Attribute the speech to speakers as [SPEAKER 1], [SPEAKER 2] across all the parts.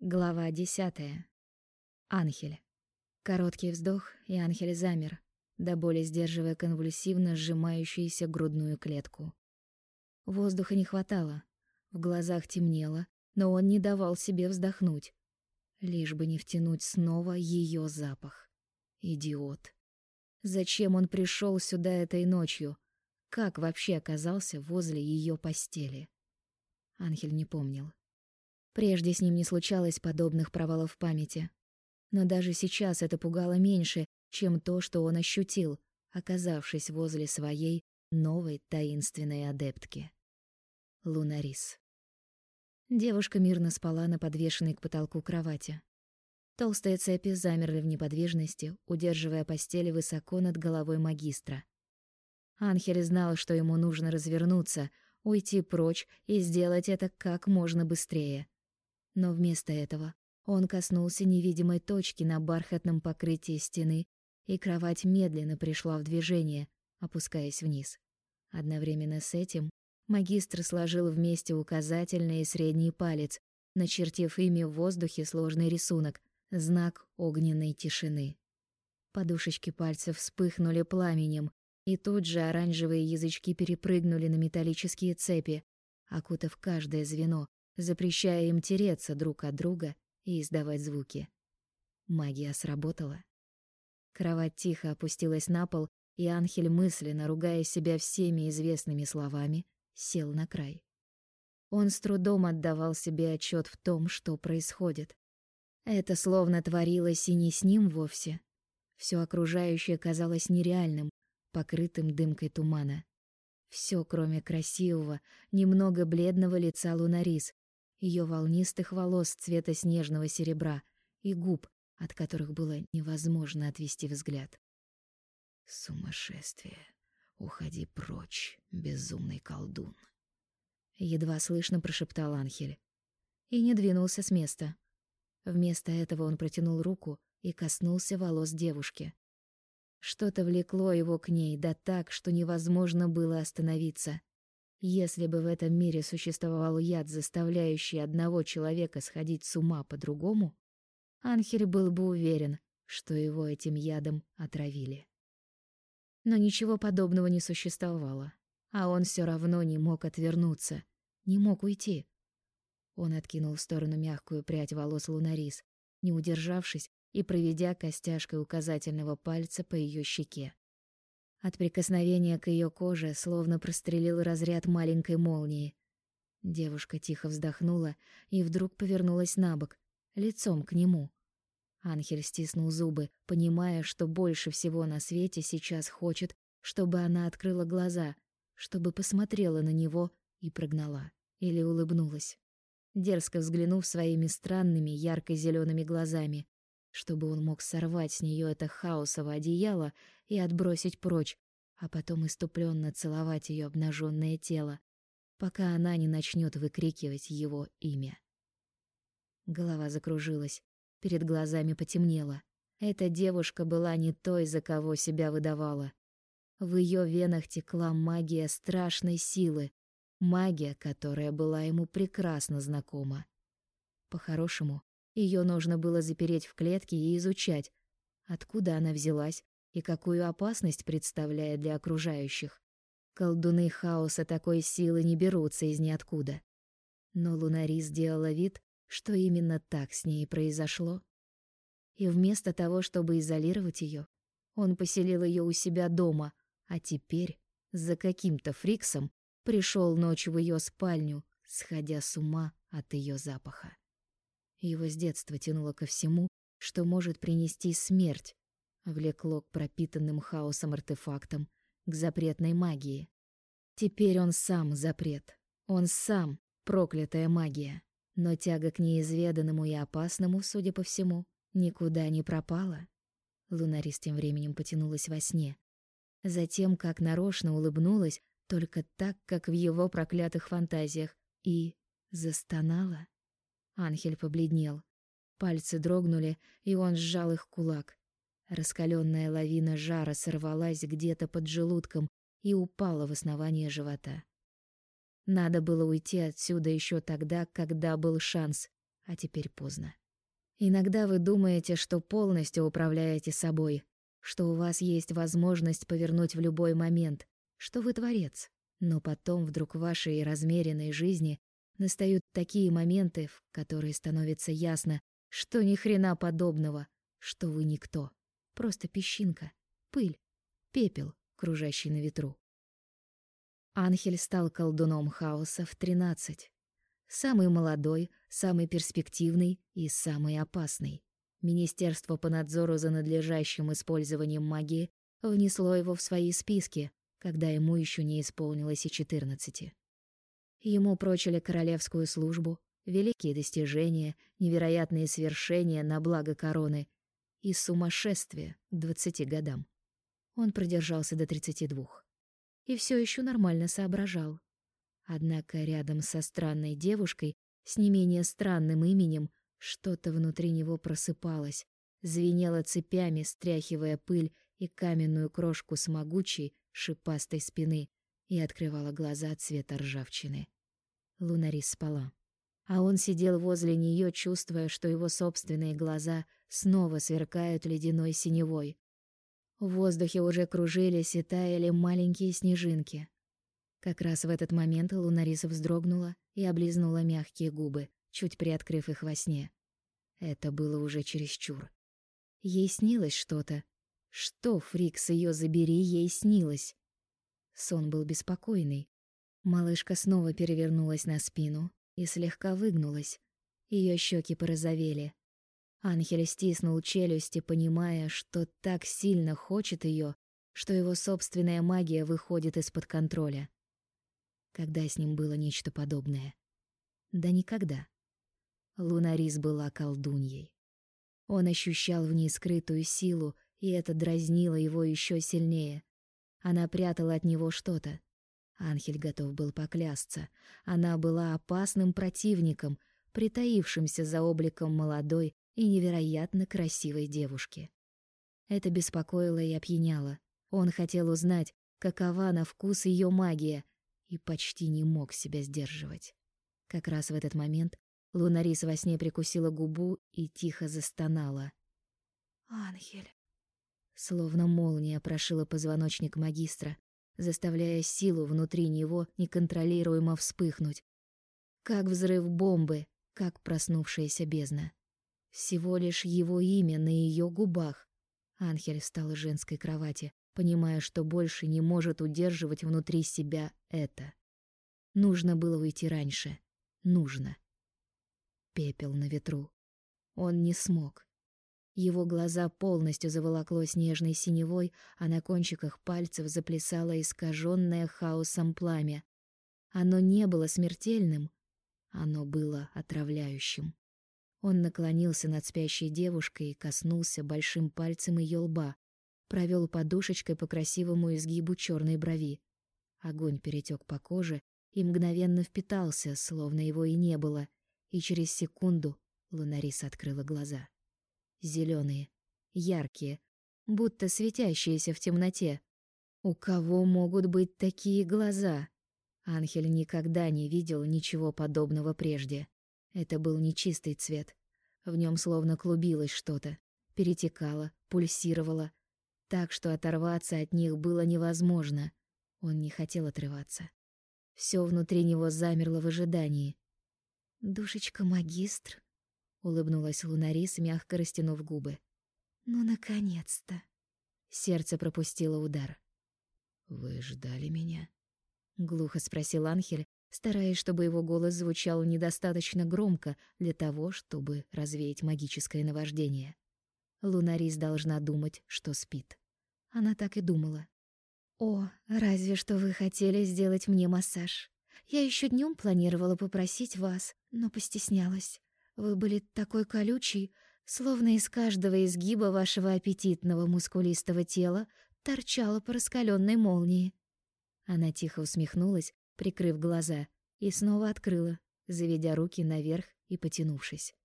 [SPEAKER 1] Глава десятая. Анхель. Короткий вздох, и Анхель замер, до боли сдерживая конвульсивно сжимающуюся грудную клетку. Воздуха не хватало, в глазах темнело, но он не давал себе вздохнуть, лишь бы не втянуть снова ее запах. Идиот. Зачем он пришел сюда этой ночью? Как вообще оказался возле ее постели? Анхель не помнил. Прежде с ним не случалось подобных провалов в памяти. Но даже сейчас это пугало меньше, чем то, что он ощутил, оказавшись возле своей новой таинственной адептки. Лунарис. Девушка мирно спала на подвешенной к потолку кровати. Толстые цепи замерли в неподвижности, удерживая постель высоко над головой магистра. Анхель знал, что ему нужно развернуться, уйти прочь и сделать это как можно быстрее. Но вместо этого он коснулся невидимой точки на бархатном покрытии стены, и кровать медленно пришла в движение, опускаясь вниз. Одновременно с этим магистр сложил вместе указательный и средний палец, начертив ими в воздухе сложный рисунок, знак огненной тишины. Подушечки пальцев вспыхнули пламенем, и тут же оранжевые язычки перепрыгнули на металлические цепи, окутав каждое звено, запрещая им тереться друг от друга и издавать звуки. Магия сработала. Кровать тихо опустилась на пол, и Анхель, мысленно ругая себя всеми известными словами, сел на край. Он с трудом отдавал себе отчет в том, что происходит. Это словно творилось и не с ним вовсе. Все окружающее казалось нереальным, покрытым дымкой тумана. Все, кроме красивого, немного бледного лица Лунарис, ее волнистых волос цвета снежного серебра и губ, от которых было невозможно отвести взгляд.
[SPEAKER 2] Сумасшествие. Уходи прочь, безумный колдун.
[SPEAKER 1] Едва слышно прошептал Анхель и не двинулся с места. Вместо этого он протянул руку и коснулся волос девушки. Что-то влекло его к ней, да так, что невозможно было остановиться. Если бы в этом мире существовал яд, заставляющий одного человека сходить с ума по-другому, Анхель был бы уверен, что его этим ядом отравили. Но ничего подобного не существовало, а он все равно не мог отвернуться, не мог уйти. Он откинул в сторону мягкую прядь волос Лунарис, не удержавшись и проведя костяшкой указательного пальца по ее щеке. От прикосновения к ее коже словно прострелил разряд маленькой молнии. Девушка тихо вздохнула и вдруг повернулась на бок, лицом к нему. Анхель стиснул зубы, понимая, что больше всего на свете сейчас хочет, чтобы она открыла глаза, чтобы посмотрела на него и прогнала или улыбнулась, дерзко взглянув своими странными ярко зелеными глазами, чтобы он мог сорвать с нее это хаосово одеяло и отбросить прочь, а потом иступленно целовать ее обнаженное тело, пока она не начнет выкрикивать его имя. Голова закружилась, перед глазами потемнело. Эта девушка была не той, за кого себя выдавала. В ее венах текла магия страшной силы, магия, которая была ему прекрасно знакома. По-хорошему, ее нужно было запереть в клетке и изучать, откуда она взялась, и какую опасность представляет для окружающих. Колдуны хаоса такой силы не берутся из ниоткуда. Но Лунари сделала вид, что именно так с ней произошло. И вместо того, чтобы изолировать ее, он поселил ее у себя дома, а теперь за каким-то фриксом пришел ночью в ее спальню, сходя с ума от ее запаха. Его с детства тянуло ко всему, что может принести смерть, влекло к пропитанным хаосом артефактам, к запретной магии. Теперь он сам запрет. Он сам проклятая магия. Но тяга к неизведанному и опасному, судя по всему, никуда не пропала. Лунарис тем временем потянулась во сне. Затем, как нарочно улыбнулась, только так, как в его проклятых фантазиях, и застонала. Анхель побледнел. Пальцы дрогнули, и он сжал их кулак. Раскаленная лавина жара сорвалась где-то под желудком и упала в основание живота. Надо было уйти отсюда еще тогда, когда был шанс, а теперь поздно. Иногда вы думаете, что полностью управляете собой, что у вас есть возможность повернуть в любой момент, что вы творец. Но потом вдруг в вашей размеренной жизни настают такие моменты, в которые становится ясно, что ни хрена подобного, что вы никто, просто песчинка, пыль, пепел, кружащий на ветру. Анхель стал колдуном хаоса в тринадцать. Самый молодой, самый перспективный и самый опасный. Министерство по надзору за надлежащим использованием магии внесло его в свои списки, когда ему еще не исполнилось и четырнадцати. Ему прочили королевскую службу, великие достижения, невероятные свершения на благо короны и сумасшествие двадцати годам. Он продержался до тридцати двух и все еще нормально соображал. Однако рядом со странной девушкой с не менее странным именем что-то внутри него просыпалось, звенело цепями, стряхивая пыль и каменную крошку с могучей, шипастой спины и открывала глаза цвета ржавчины. Лунарис спала. А он сидел возле нее, чувствуя, что его собственные глаза снова сверкают ледяной синевой, в воздухе уже кружились и таяли маленькие снежинки. Как раз в этот момент Лунариса вздрогнула и облизнула мягкие губы, чуть приоткрыв их во сне. Это было уже чересчур. Ей снилось что-то. Что, Фрикс, ее забери, ей снилось. Сон был беспокойный. Малышка снова перевернулась на спину и слегка выгнулась. Ее щеки порозовели, Анхель стиснул челюсти, понимая, что так сильно хочет ее, что его собственная магия выходит из-под контроля. Когда с ним было нечто подобное? Да никогда. Лунарис была колдуньей. Он ощущал в ней скрытую силу, и это дразнило его еще сильнее. Она прятала от него что-то. Анхель готов был поклясться. Она была опасным противником, притаившимся за обликом молодой, и невероятно красивой девушки. Это беспокоило и опьяняло. Он хотел узнать, какова на вкус ее магия, и почти не мог себя сдерживать. Как раз в этот момент Лунарис во сне прикусила губу и тихо застонала.
[SPEAKER 3] «Ангель!»
[SPEAKER 1] Словно молния прошила позвоночник магистра, заставляя силу внутри него неконтролируемо вспыхнуть. Как взрыв бомбы, как проснувшаяся бездна. Всего лишь его имя на ее губах. Анхель встал из женской кровати, понимая, что больше не может удерживать внутри себя это. Нужно было уйти раньше. Нужно. Пепел на ветру. Он не смог. Его глаза полностью заволокло снежной синевой, а на кончиках пальцев заплясало искаженное хаосом пламя. Оно не было смертельным, оно было отравляющим. Он наклонился над спящей девушкой и коснулся большим пальцем ее лба, провел подушечкой по красивому изгибу черной брови. Огонь перетек по коже и мгновенно впитался, словно его и не было, и через секунду Лунарис открыла глаза. Зеленые, яркие, будто светящиеся в темноте. У кого могут быть такие глаза? Анхель никогда не видел ничего подобного прежде. Это был нечистый цвет. В нем словно клубилось что-то, перетекало, пульсировало, так что оторваться от них было невозможно. Он не хотел отрываться. Все внутри него замерло в ожидании.
[SPEAKER 3] «Душечка-магистр», — улыбнулась Лунарис, мягко растянув губы. «Ну, наконец-то!»
[SPEAKER 1] Сердце пропустило удар.
[SPEAKER 2] «Вы ждали меня?»
[SPEAKER 1] — глухо спросил Анхель, стараясь, чтобы его голос звучал недостаточно громко для того, чтобы развеять магическое наваждение. Лунарис должна думать, что спит. Она так и думала.
[SPEAKER 3] «О, разве что вы хотели сделать мне массаж. Я еще днем планировала попросить вас, но постеснялась. Вы были такой колючий, словно из каждого изгиба вашего аппетитного мускулистого тела торчала по раскаленной молнии».
[SPEAKER 1] Она тихо усмехнулась, прикрыв глаза, и снова открыла, заведя руки наверх и потянувшись.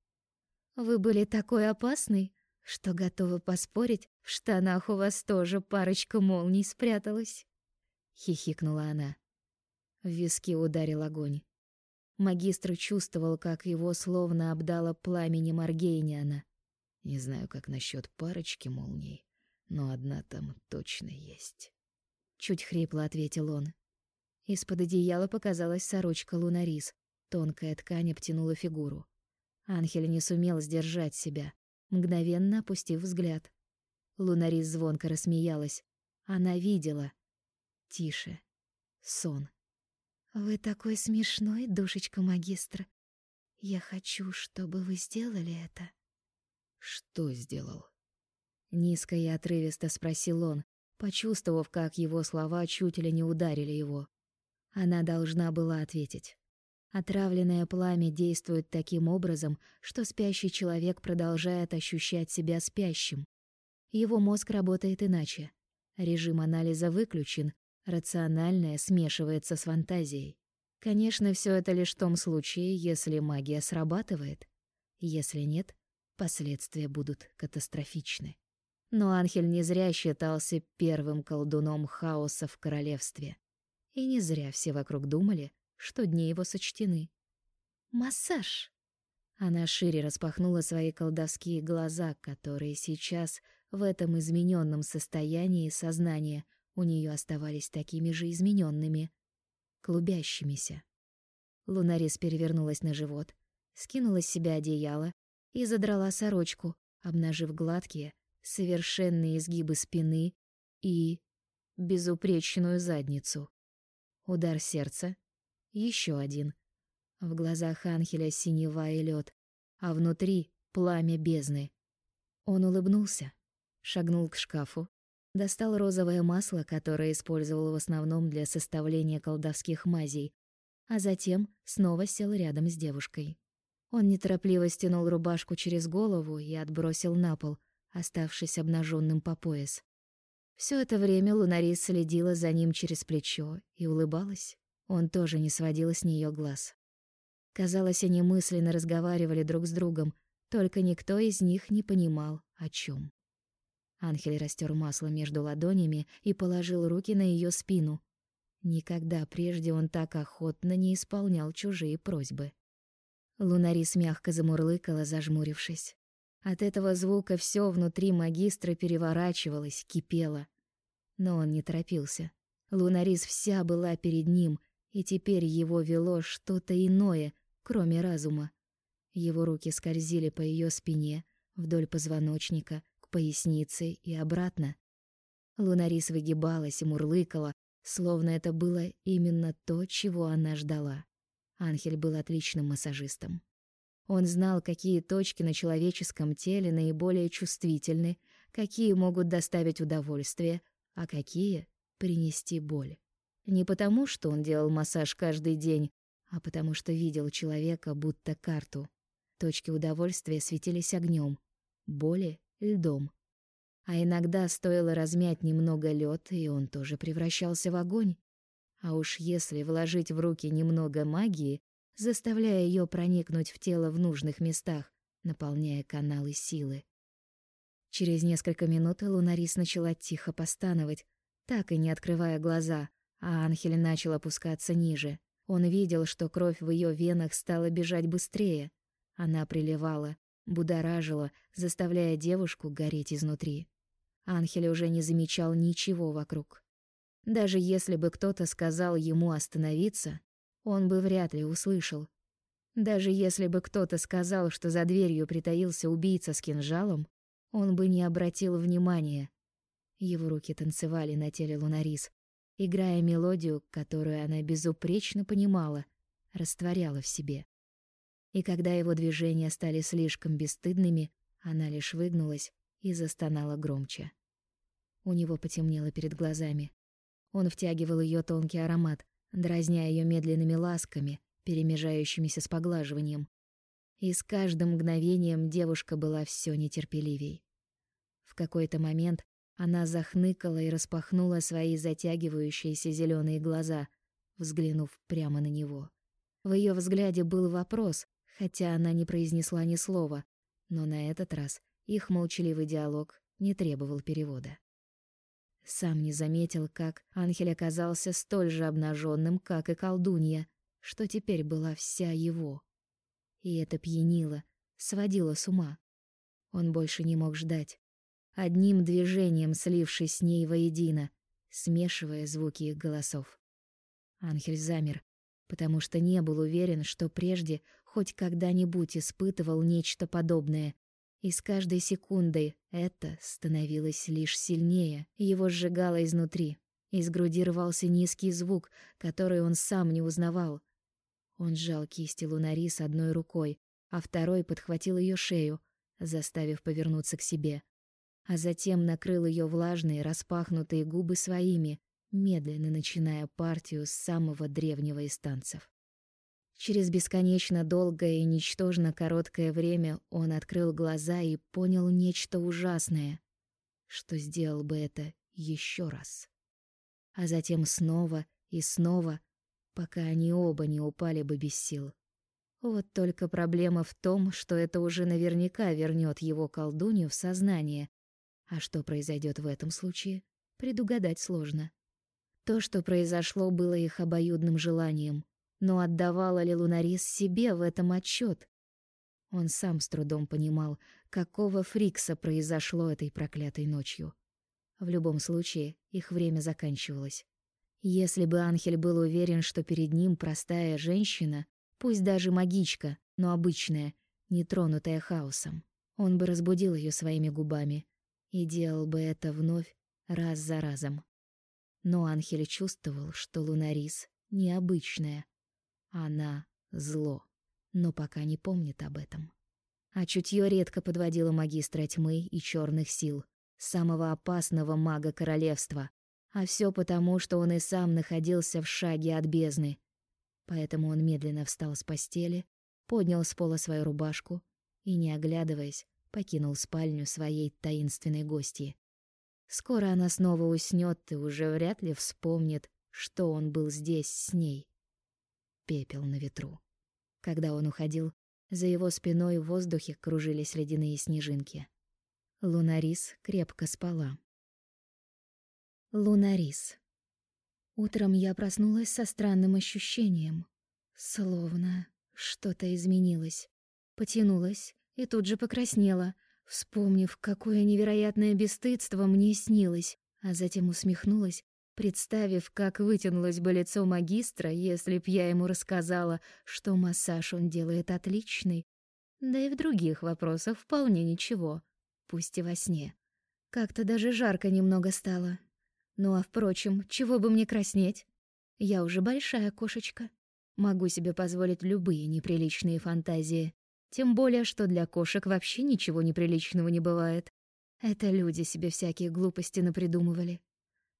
[SPEAKER 3] «Вы были такой опасный, что готова поспорить, в штанах у вас тоже парочка молний спряталась», —
[SPEAKER 1] хихикнула она. В виски ударил огонь. Магистр чувствовал, как его словно обдало пламенем Аргейниана.
[SPEAKER 2] Не знаю, как насчет парочки молний, но одна там точно есть.
[SPEAKER 1] Чуть хрипло ответил он. Из-под одеяла показалась сорочка Лунарис. Тонкая ткань обтянула фигуру. Анхель не сумел сдержать себя, мгновенно опустив взгляд. Лунарис звонко рассмеялась. Она видела. Тише. Сон.
[SPEAKER 3] «Вы такой смешной, душечка магистра. Я хочу, чтобы вы сделали это».
[SPEAKER 2] «Что сделал?»
[SPEAKER 1] Низко и отрывисто спросил он, почувствовав, как его слова чуть ли не ударили его. Она должна была ответить. Отравленное пламя действует таким образом, что спящий человек продолжает ощущать себя спящим. Его мозг работает иначе. Режим анализа выключен, рациональное смешивается с фантазией. Конечно, все это лишь в том случае, если магия срабатывает. Если нет, последствия будут катастрофичны. Но Анхель не зря считался первым колдуном хаоса в королевстве. И не зря все вокруг думали, что дни его сочтены.
[SPEAKER 3] «Массаж!»
[SPEAKER 1] Она шире распахнула свои колдовские глаза, которые сейчас, в этом измененном состоянии сознания, у нее оставались такими же измененными, клубящимися. Лунарис перевернулась на живот, скинула с себя одеяло и задрала сорочку, обнажив гладкие, совершенные изгибы спины и безупречную задницу. Удар сердца. Еще один. В глазах Анхеля синева и лед, а внутри пламя бездны. Он улыбнулся, шагнул к шкафу, достал розовое масло, которое использовал в основном для составления колдовских мазей, а затем снова сел рядом с девушкой. Он неторопливо стянул рубашку через голову и отбросил на пол, оставшись обнаженным по пояс. Все это время Лунарис следила за ним через плечо и улыбалась. Он тоже не сводил с нее глаз. Казалось, они мысленно разговаривали друг с другом, только никто из них не понимал, о чем. Анхель растер масло между ладонями и положил руки на ее спину. Никогда прежде он так охотно не исполнял чужие просьбы. Лунарис мягко замурлыкала, зажмурившись. От этого звука все внутри магистра переворачивалось, кипело. Но он не торопился. Лунарис вся была перед ним, и теперь его вело что-то иное, кроме разума. Его руки скользили по ее спине, вдоль позвоночника, к пояснице и обратно. Лунарис выгибалась и мурлыкала, словно это было именно то, чего она ждала. Анхель был отличным массажистом. Он знал, какие точки на человеческом теле наиболее чувствительны, какие могут доставить удовольствие, а какие — принести боль. Не потому, что он делал массаж каждый день, а потому что видел человека будто карту. Точки удовольствия светились огнем, боли — льдом. А иногда стоило размять немного лед, и он тоже превращался в огонь. А уж если вложить в руки немного магии, заставляя ее проникнуть в тело в нужных местах, наполняя каналы силы. Через несколько минут Лунарис начала тихо постановать, так и не открывая глаза, а Анхель начал опускаться ниже. Он видел, что кровь в ее венах стала бежать быстрее. Она приливала, будоражила, заставляя девушку гореть изнутри. Анхель уже не замечал ничего вокруг. Даже если бы кто-то сказал ему остановиться, он бы вряд ли услышал. Даже если бы кто-то сказал, что за дверью притаился убийца с кинжалом, он бы не обратил внимания. Его руки танцевали на теле Лунарис, играя мелодию, которую она безупречно понимала, растворяла в себе. И когда его движения стали слишком бесстыдными, она лишь выгнулась и застонала громче. У него потемнело перед глазами. Он втягивал ее тонкий аромат, дразня ее медленными ласками, перемежающимися с поглаживанием. И с каждым мгновением девушка была все нетерпеливей. В какой-то момент она захныкала и распахнула свои затягивающиеся зеленые глаза, взглянув прямо на него. В ее взгляде был вопрос, хотя она не произнесла ни слова, но на этот раз их молчаливый диалог не требовал перевода. Сам не заметил, как Анхель оказался столь же обнаженным, как и колдунья. что теперь была вся его. И это пьянило, сводило с ума. Он больше не мог ждать. Одним движением слившись с ней воедино, смешивая звуки их голосов. Анхель замер, потому что не был уверен, что прежде хоть когда-нибудь испытывал нечто подобное. И с каждой секундой это становилось лишь сильнее, его сжигало изнутри. Из груди рвался низкий звук, который он сам не узнавал. Он сжал кисти Лунарис одной рукой, а второй подхватил ее шею, заставив повернуться к себе. А затем накрыл ее влажные, распахнутые губы своими, медленно начиная партию с самого древнего из танцев. Через бесконечно долгое и ничтожно короткое время он открыл глаза и понял нечто ужасное, что сделал бы это еще раз. А затем снова и снова, пока они оба не упали бы без сил. Вот только проблема в том, что это уже наверняка вернет его колдунью в сознание. А что произойдет в этом случае, предугадать сложно. То, что произошло, было их обоюдным желанием, но отдавала ли Лунарис себе в этом отчет? Он сам с трудом понимал, какого фрикса произошло этой проклятой ночью. В любом случае, их время заканчивалось. Если бы Анхель был уверен, что перед ним простая женщина, пусть даже магичка, но обычная, не тронутая хаосом, он бы разбудил ее своими губами и делал бы это вновь раз за разом. Но Анхель чувствовал, что Лунарис необычная. Она зло, но пока не помнит об этом. А чутье редко подводило магистра тьмы и черных сил, самого опасного мага королевства. А все потому, что он и сам находился в шаге от бездны. Поэтому он медленно встал с постели, поднял с пола свою рубашку и, не оглядываясь, покинул спальню своей таинственной гости. Скоро она снова уснёт и уже вряд ли вспомнит, что он был здесь с ней. Пепел на ветру. Когда он уходил, за его спиной в воздухе кружились ледяные снежинки. Лунарис крепко спала. Лунарис. Утром я проснулась со странным ощущением, словно что-то изменилось. Потянулась и тут же покраснела, вспомнив, какое невероятное бесстыдство мне снилось, а затем усмехнулась, представив, как вытянулось бы лицо магистра, если б я ему рассказала, что массаж он делает отличный, да и в других вопросах вполне ничего, пусть и во сне. Как-то даже жарко немного стало. Ну а впрочем, чего бы мне краснеть? Я уже большая кошечка. Могу себе позволить любые неприличные фантазии. Тем более, что для кошек вообще ничего неприличного не бывает. Это люди себе всякие глупости напридумывали.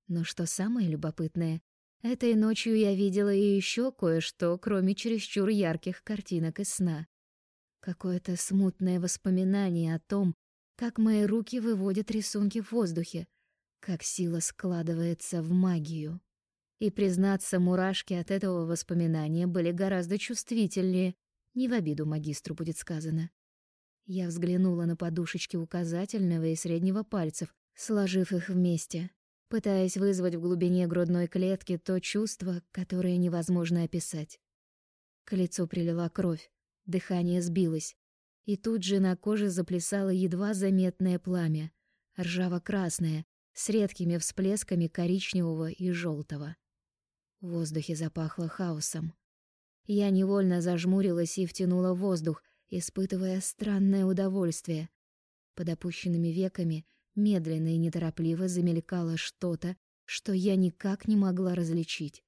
[SPEAKER 1] Но что самое любопытное, этой ночью я видела и еще кое-что, кроме чересчур ярких картинок из сна. Какое-то смутное воспоминание о том, как мои руки выводят рисунки в воздухе, как сила складывается в магию. И, признаться, мурашки от этого воспоминания были гораздо чувствительнее, не в обиду магистру будет сказано. Я взглянула на подушечки указательного и среднего пальцев, сложив их вместе, пытаясь вызвать в глубине грудной клетки то чувство, которое невозможно описать. К лицу прилила кровь, дыхание сбилось, и тут же на коже заплясало едва заметное пламя, ржаво-красное, с редкими всплесками коричневого и желтого. В воздухе запахло хаосом. Я невольно зажмурилась и втянула воздух, испытывая странное удовольствие. Под опущенными веками медленно и неторопливо замелькало что-то, что я никак не могла различить.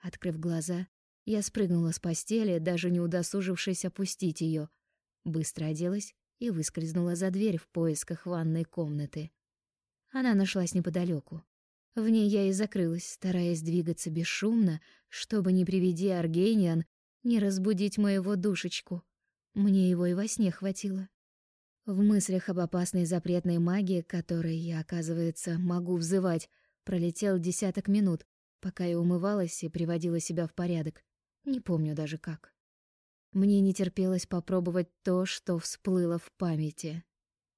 [SPEAKER 1] Открыв глаза, я спрыгнула с постели, даже не удосужившись опустить ее, быстро оделась и выскользнула за дверь в поисках ванной комнаты. Она нашлась неподалеку. В ней я и закрылась, стараясь двигаться бесшумно, чтобы, не приведи Аргениан, не разбудить моего душечку. Мне его и во сне хватило. В мыслях об опасной запретной магии, которой я, оказывается, могу взывать, пролетел десяток минут, пока я умывалась и приводила себя в порядок. Не помню даже как. Мне не терпелось попробовать то, что всплыло в памяти.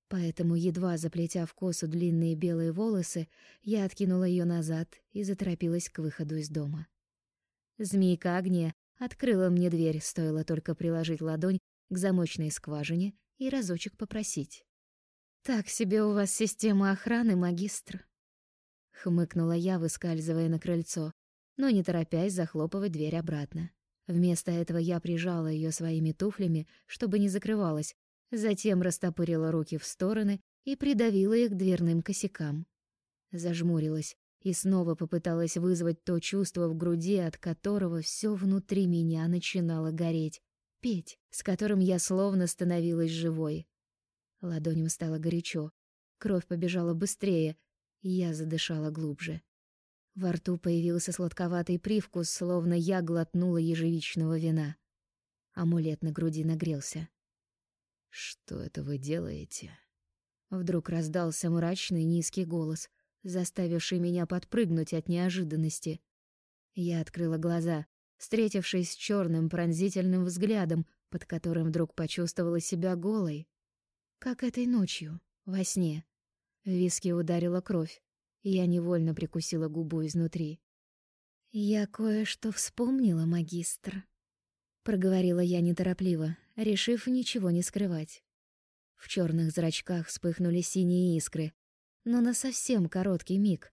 [SPEAKER 1] Поэтому, едва заплетя в косу длинные белые волосы, я откинула ее назад и заторопилась к выходу из дома. Змейка Агния открыла мне дверь, стоило только приложить ладонь к замочной скважине и разочек попросить. «Так себе у вас система охраны, магистр», — хмыкнула я, выскальзывая на крыльцо, но не торопясь захлопывать дверь обратно. Вместо этого я прижала ее своими туфлями, чтобы не закрывалась, затем растопырила руки в стороны и придавила их к дверным косякам. Зажмурилась и снова попыталась вызвать то чувство в груди, от которого все внутри меня начинало гореть. Петь, с которым я словно становилась живой. Ладоням стало горячо, кровь побежала быстрее, и я задышала глубже. Во рту появился сладковатый привкус, словно я глотнула ежевичного вина. Амулет на груди нагрелся.
[SPEAKER 2] «Что это вы делаете?»
[SPEAKER 1] Вдруг раздался мрачный низкий голос, заставивший меня подпрыгнуть от неожиданности. Я открыла глаза, встретившись с черным пронзительным взглядом, под которым вдруг почувствовала себя голой. Как этой ночью, во сне. В виски ударила кровь, и я невольно прикусила губу изнутри. «Я кое-что вспомнила, магистр», — проговорила я неторопливо, решив ничего не скрывать. В черных зрачках вспыхнули синие искры, но на совсем короткий миг.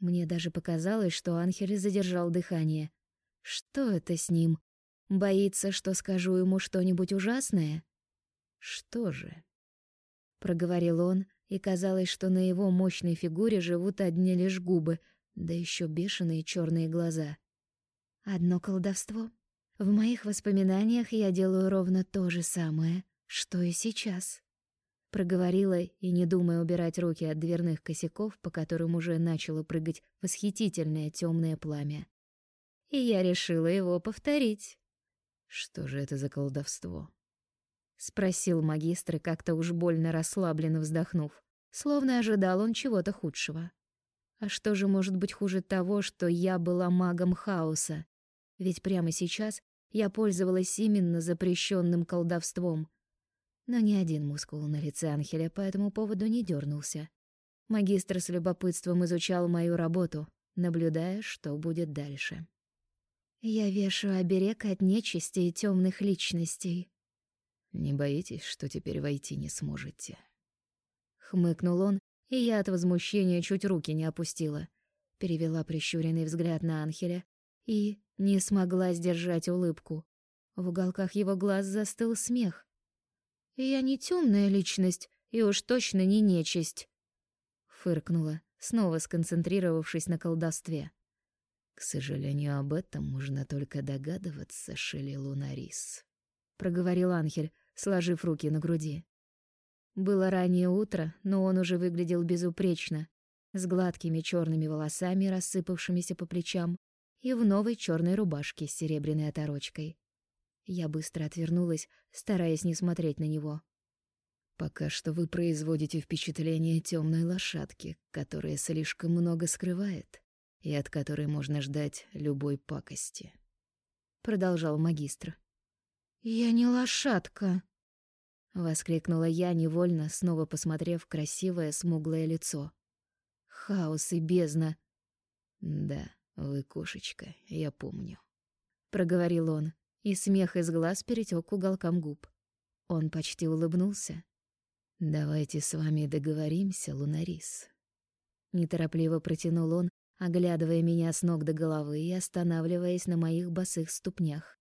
[SPEAKER 1] Мне даже показалось, что Анхель задержал дыхание. Что это с ним? Боится, что скажу ему что-нибудь ужасное?
[SPEAKER 2] Что же?
[SPEAKER 1] проговорил он, и казалось, что на его мощной фигуре живут одни лишь губы, да еще бешеные черные глаза. Одно колдовство. В моих воспоминаниях я делаю ровно то же самое, что и сейчас. Проговорила и не думая убирать руки от дверных косяков, по которым уже начало прыгать восхитительное темное пламя. И я решила его повторить.
[SPEAKER 2] Что же это за колдовство?
[SPEAKER 1] спросил магистр, как-то уж больно расслабленно вздохнув, словно ожидал он чего-то худшего. А что же может быть хуже того, что я была магом хаоса? Ведь прямо сейчас я пользовалась именно запрещенным колдовством. Но ни один мускул на лице Анхеля по этому поводу не дернулся. Магистр с любопытством изучал мою работу, наблюдая, что будет дальше. Я вешаю оберег от нечисти и темных личностей.
[SPEAKER 2] Не боитесь, что теперь войти не сможете?»
[SPEAKER 1] Хмыкнул он, и я от возмущения чуть руки не опустила. Перевела прищуренный взгляд на Анхеля и не смогла сдержать улыбку. В уголках его глаз застыл смех. «Я не темная личность, и уж точно не нечисть», — фыркнула, снова сконцентрировавшись на колдовстве.
[SPEAKER 2] «К сожалению, об этом можно только догадываться, Шелли Лунарис», —
[SPEAKER 1] проговорил Анхель, сложив руки на груди. Было раннее утро, но он уже выглядел безупречно, с гладкими черными волосами, рассыпавшимися по плечам, и в новой черной рубашке с серебряной оторочкой. Я быстро отвернулась, стараясь не смотреть на него.
[SPEAKER 2] Пока что вы производите впечатление темной лошадки, которая слишком много скрывает и от которой можно ждать любой пакости,
[SPEAKER 1] продолжал магистр. «Я не лошадка!» — воскликнула я, невольно, снова посмотрев красивое смуглое лицо. Хаос и бездна.
[SPEAKER 2] «Да, вы кошечка, я помню», —
[SPEAKER 1] проговорил он, и смех из глаз перетек к уголкам губ. Он почти улыбнулся.
[SPEAKER 2] «Давайте с вами договоримся, Лунарис».
[SPEAKER 1] Неторопливо протянул он, оглядывая меня с ног до головы и останавливаясь на моих босых ступнях.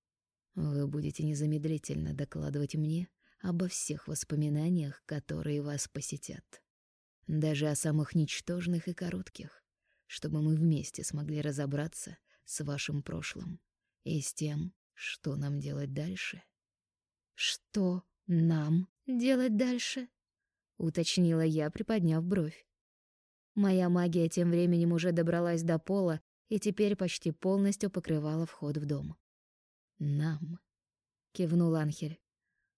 [SPEAKER 2] Вы будете незамедлительно докладывать мне обо всех воспоминаниях, которые вас посетят. Даже о самых ничтожных и коротких, чтобы мы вместе смогли разобраться с вашим прошлым и с тем, что нам делать дальше.
[SPEAKER 1] Что нам делать дальше? уточнила я, приподняв бровь. Моя магия тем временем уже добралась до пола и теперь почти полностью покрывала вход в дом.
[SPEAKER 2] Нам,
[SPEAKER 1] кивнул Анхель.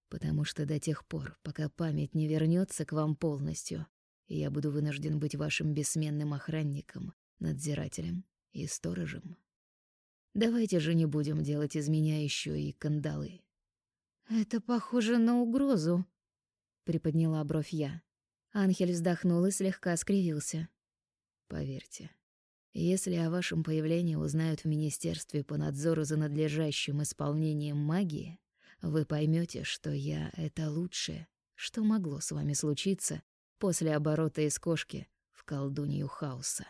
[SPEAKER 2] Потому что до тех пор, пока память не вернется к вам полностью, я буду вынужден быть вашим бессменным охранником, надзирателем и сторожем. Давайте же не будем делать из меня еще и кандалы.
[SPEAKER 1] Это похоже на угрозу, приподняла бровь я. Анхель вздохнул и слегка скривился.
[SPEAKER 2] Поверьте, Если о вашем появлении узнают в Министерстве по надзору за надлежащим исполнением магии, вы поймете, что я — это лучшее, что могло с вами случиться после оборота из кошки в колдунью хаоса.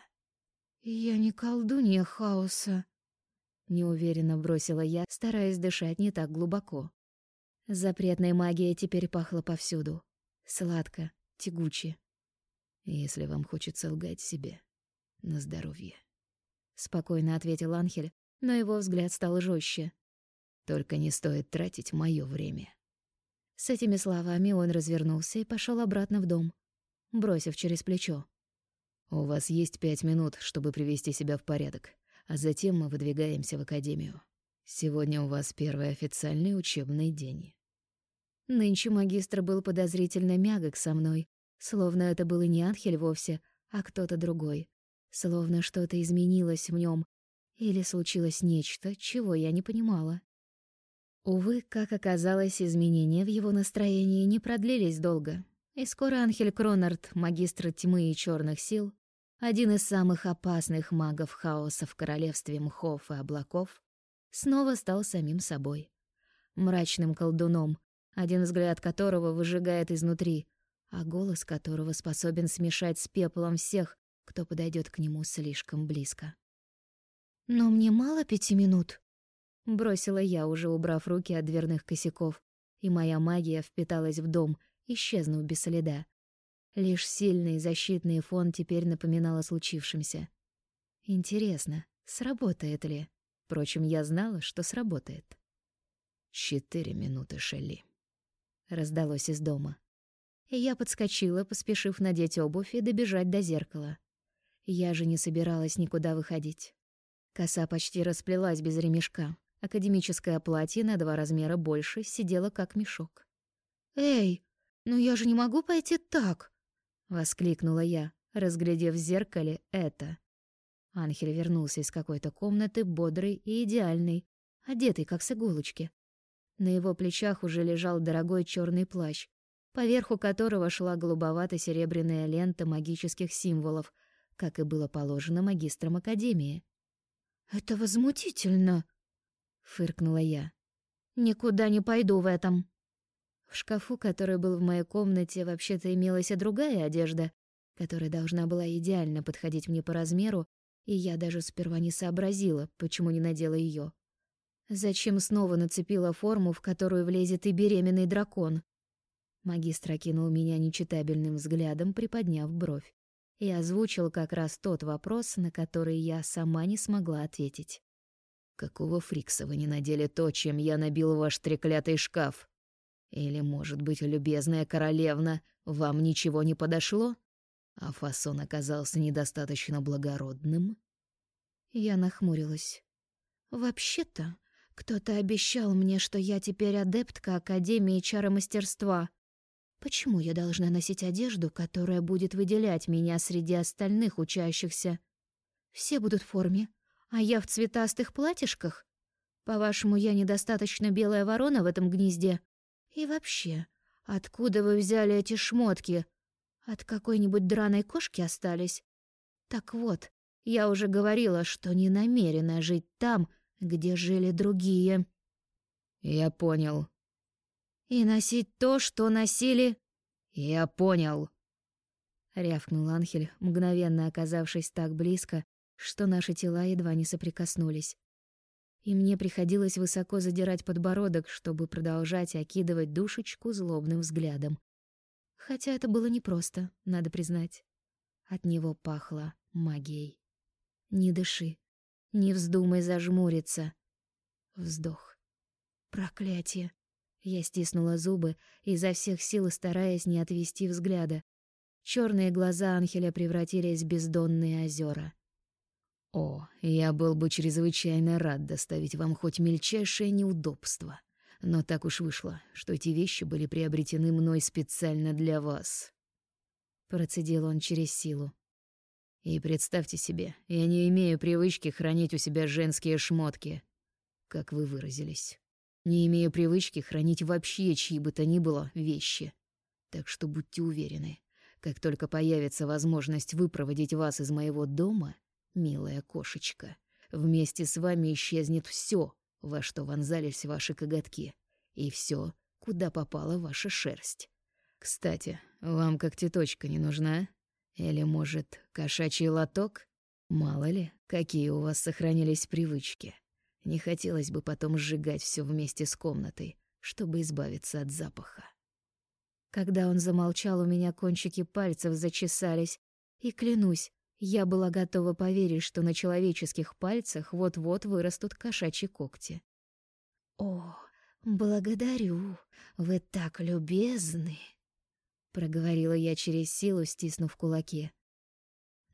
[SPEAKER 3] «Я не колдунья хаоса», — неуверенно бросила я, стараясь дышать не так глубоко. Запретная магия теперь пахла повсюду. Сладко, тягуче.
[SPEAKER 2] «Если вам хочется лгать себе, на здоровье», —
[SPEAKER 3] спокойно ответил Анхель, но его взгляд стал жестче.
[SPEAKER 2] «Только не стоит тратить мое время».
[SPEAKER 3] С этими словами он развернулся и пошел обратно в дом, бросив через плечо.
[SPEAKER 2] «У вас есть пять минут, чтобы привести себя в порядок, а затем мы выдвигаемся в академию. Сегодня у вас первый официальный учебный день».
[SPEAKER 3] Нынче магистр был подозрительно мягок со мной, словно это был не Анхель вовсе, а кто-то другой. Словно что-то изменилось в нем, или случилось нечто, чего я не понимала. Увы, как оказалось, изменения в его настроении не продлились долго, и скоро Анхель Кронард, магистр тьмы и черных сил, один из самых опасных магов хаоса в королевстве мхов и облаков, снова стал самим собой. Мрачным колдуном, один взгляд которого выжигает изнутри, а голос которого способен смешать с пеплом всех, кто подойдет к нему слишком близко. «Но мне мало пяти минут», — бросила я, уже убрав руки от дверных косяков, и моя магия впиталась в дом, исчезнув без следа. Лишь сильный защитный фон теперь напоминал о случившемся. Интересно, сработает ли? Впрочем, я знала, что сработает.
[SPEAKER 2] «Четыре минуты, Шелли»,
[SPEAKER 3] раздалось из дома. Я подскочила, поспешив надеть обувь и добежать до зеркала. Я же не собиралась никуда выходить. Коса почти расплелась без ремешка. Академическое платье на два размера больше сидело как мешок. «Эй, ну я же не могу пойти так!» — воскликнула я, разглядев в зеркале это. Анхель вернулся из какой-то комнаты, бодрый и идеальный, одетый как с иголочки. На его плечах уже лежал дорогой черный плащ, поверху которого шла голубовато-серебряная лента магических символов, как и было положено магистрам Академии. «Это возмутительно!» — фыркнула я. «Никуда не пойду в этом!» В шкафу, который был в моей комнате, вообще-то имелась и другая одежда, которая должна была идеально подходить мне по размеру, и я даже сперва не сообразила, почему не надела ее. Зачем снова нацепила форму, в которую влезет и беременный дракон? Магистр окинул меня нечитабельным взглядом, приподняв бровь, и озвучил как раз тот вопрос, на который я сама не смогла ответить.
[SPEAKER 2] «Какого фрикса вы не надели то, чем я набил ваш треклятый шкаф? Или, может быть, любезная королевна, вам ничего не подошло? А фасон оказался недостаточно благородным?»
[SPEAKER 3] Я нахмурилась. «Вообще-то, кто-то обещал мне, что я теперь адептка Академии чаромастерства. Почему я должна носить одежду, которая будет выделять меня среди остальных учащихся? Все будут в форме, а я в цветастых платьишках? По-вашему, я недостаточно белая ворона в этом гнезде? И вообще, откуда вы взяли эти шмотки? От какой-нибудь драной кошки остались? Так вот, я уже говорила, что не намерена жить там, где жили другие.
[SPEAKER 2] Я понял.
[SPEAKER 3] И носить то, что носили...
[SPEAKER 2] Я понял.
[SPEAKER 3] Рявкнул Анхель, мгновенно оказавшись так близко, что наши тела едва не соприкоснулись. И мне приходилось высоко задирать подбородок, чтобы продолжать окидывать душечку злобным взглядом. Хотя это было непросто, надо признать. От него пахло магией. «Не дыши», не вздумай зажмуриться. Вздох. Проклятие. Я стиснула зубы, изо всех сил стараясь не отвести взгляда. Черные глаза Анхеля превратились в бездонные озера.
[SPEAKER 2] «О, я был бы чрезвычайно рад доставить вам хоть мельчайшее неудобство. Но так уж вышло, что эти вещи были приобретены мной специально для вас».
[SPEAKER 3] Процедил он через силу.
[SPEAKER 2] И представьте себе, я не имею привычки хранить у себя женские шмотки, как вы выразились. Не имею привычки хранить вообще чьи бы то ни было вещи. Так что будьте уверены, как только появится возможность выпроводить вас из моего дома, милая кошечка. Вместе с вами исчезнет все, во что вонзались ваши коготки, и все, куда попала ваша шерсть. Кстати, вам когтеточка не нужна? Или, может, кошачий лоток? Мало ли, какие у вас сохранились привычки. Не хотелось бы потом сжигать все вместе с комнатой, чтобы избавиться от запаха.
[SPEAKER 1] Когда он замолчал, у меня кончики пальцев зачесались, и клянусь, я была готова поверить, что на человеческих пальцах вот-вот вырастут кошачьи когти.
[SPEAKER 3] «О, благодарю, вы так любезны!» Проговорила я через силу, стиснув кулаки.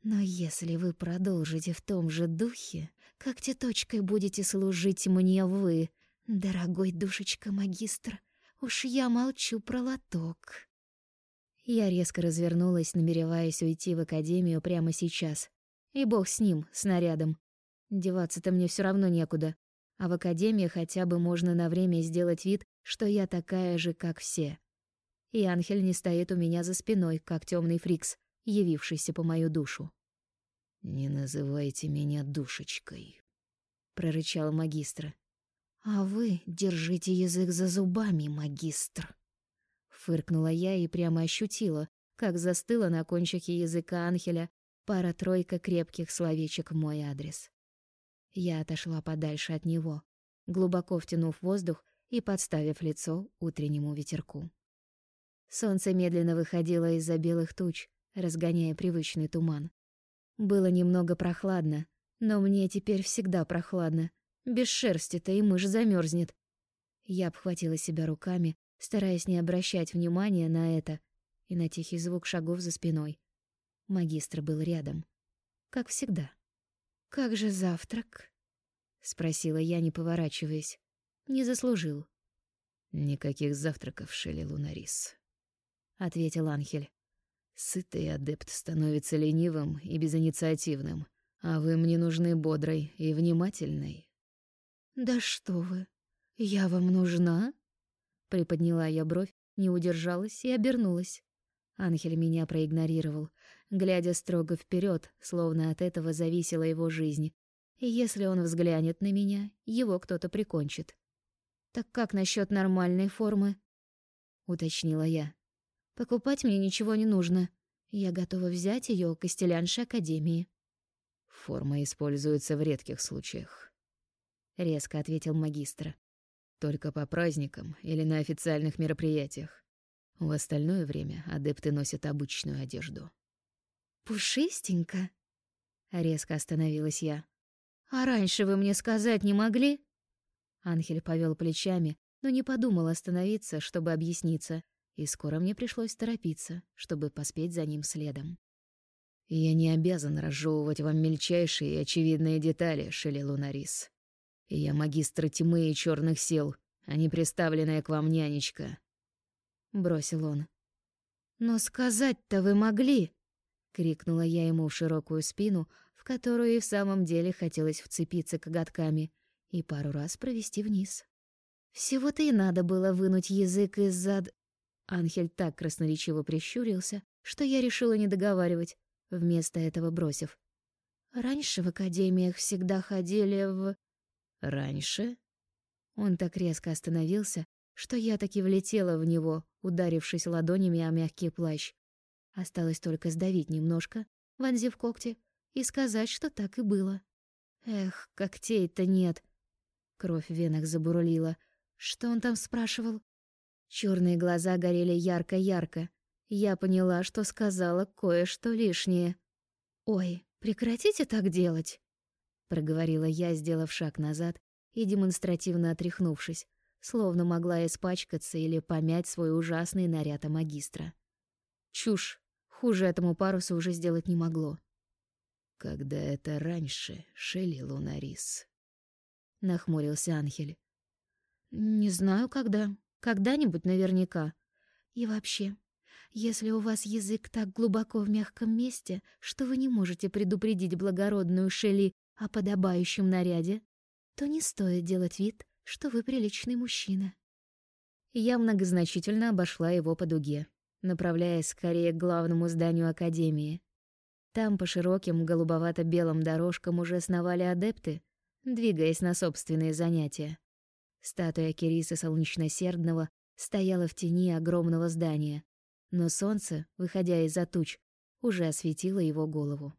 [SPEAKER 3] Но если вы продолжите в том же духе, как теточкой будете служить мне вы, дорогой душечка-магистр, уж я молчу про лоток.
[SPEAKER 1] Я резко развернулась, намереваясь уйти в академию прямо сейчас. И бог с ним, снарядом. Деваться-то мне все равно некуда. А в академии хотя бы можно на время сделать вид, что я такая же, как все и Анхель не стоит у меня за спиной, как темный фрикс, явившийся по мою душу.
[SPEAKER 2] «Не называйте меня душечкой», — прорычал магистр.
[SPEAKER 3] «А вы держите язык за зубами, магистр», —
[SPEAKER 1] фыркнула я и прямо ощутила, как застыла на кончике языка Анхеля пара-тройка крепких словечек в мой адрес. Я отошла подальше от него, глубоко втянув воздух и подставив лицо утреннему ветерку. Солнце медленно выходило из-за белых туч, разгоняя привычный туман. Было немного прохладно, но мне теперь всегда прохладно. Без шерсти-то и мышь замерзнет. Я обхватила себя руками, стараясь не обращать внимания на это и на тихий звук шагов за спиной. Магистр был рядом. Как всегда.
[SPEAKER 3] «Как же завтрак?»
[SPEAKER 1] — спросила я, не поворачиваясь. Не заслужил.
[SPEAKER 2] «Никаких завтраков, Шелли Лунарис», — ответил Анхель. «Сытый адепт становится ленивым и безинициативным, а вы мне нужны бодрой и внимательной».
[SPEAKER 3] «Да что вы! Я вам нужна?»
[SPEAKER 1] Приподняла я бровь, не удержалась и обернулась. Анхель меня проигнорировал, глядя строго вперед, словно от этого зависела его жизнь. И если он взглянет на меня, его кто-то прикончит. «Так как насчет нормальной формы?» — уточнила я. Покупать мне ничего не нужно. Я готова взять ее у Костелянши Академии.
[SPEAKER 2] Форма используется в редких случаях, резко ответил магистр. Только по праздникам или на официальных мероприятиях. В остальное время адепты носят обычную одежду.
[SPEAKER 3] Пушистенько,
[SPEAKER 1] резко остановилась я.
[SPEAKER 3] А раньше вы мне сказать не могли?
[SPEAKER 1] Анхель повел плечами, но не подумал остановиться, чтобы объясниться и скоро мне пришлось торопиться, чтобы поспеть за ним следом.
[SPEAKER 2] «Я не обязан разжевывать вам мельчайшие и очевидные детали, Шелли Лунарис. Я магистр тьмы и черных сил, а не приставленная к вам нянечка», —
[SPEAKER 1] бросил он.
[SPEAKER 3] «Но сказать-то вы могли!»
[SPEAKER 1] — крикнула я ему в широкую спину, в которую и в самом деле хотелось вцепиться коготками и пару раз провести вниз. Всего-то и надо было вынуть язык из-зад... Анхель так красноречиво прищурился, что я решила не договаривать, вместо этого бросив: "Раньше в академиях всегда ходили в
[SPEAKER 2] Раньше?"
[SPEAKER 1] Он так резко остановился, что я таки влетела в него, ударившись ладонями о мягкий плащ. Осталось только сдавить немножко, вонзив когти, и сказать, что так и было. Эх, когтей-то нет. Кровь в венах забурлила. Что он там спрашивал? Черные глаза горели ярко-ярко. Я поняла, что сказала кое-что лишнее. «Ой, прекратите так делать!» проговорила я, сделав шаг назад и демонстративно отряхнувшись, словно могла испачкаться или помять свой ужасный наряд магистра. Чушь. Хуже этому парусу уже сделать не могло.
[SPEAKER 2] Когда это раньше, Шелли Лунарис.
[SPEAKER 1] Нахмурился Анхель. Не знаю, когда. Когда-нибудь наверняка. И вообще, если у вас язык так глубоко в мягком месте, что вы не можете предупредить благородную Шелли о подобающем наряде, то не стоит делать вид, что вы приличный мужчина. Я многозначительно обошла его по дуге, направляясь скорее к главному зданию академии. Там по широким голубовато-белым дорожкам уже сновали адепты, двигаясь на собственные занятия. Статуя Кириса Солнечносердного стояла в тени огромного здания, но солнце, выходя из-за туч, уже осветило его голову.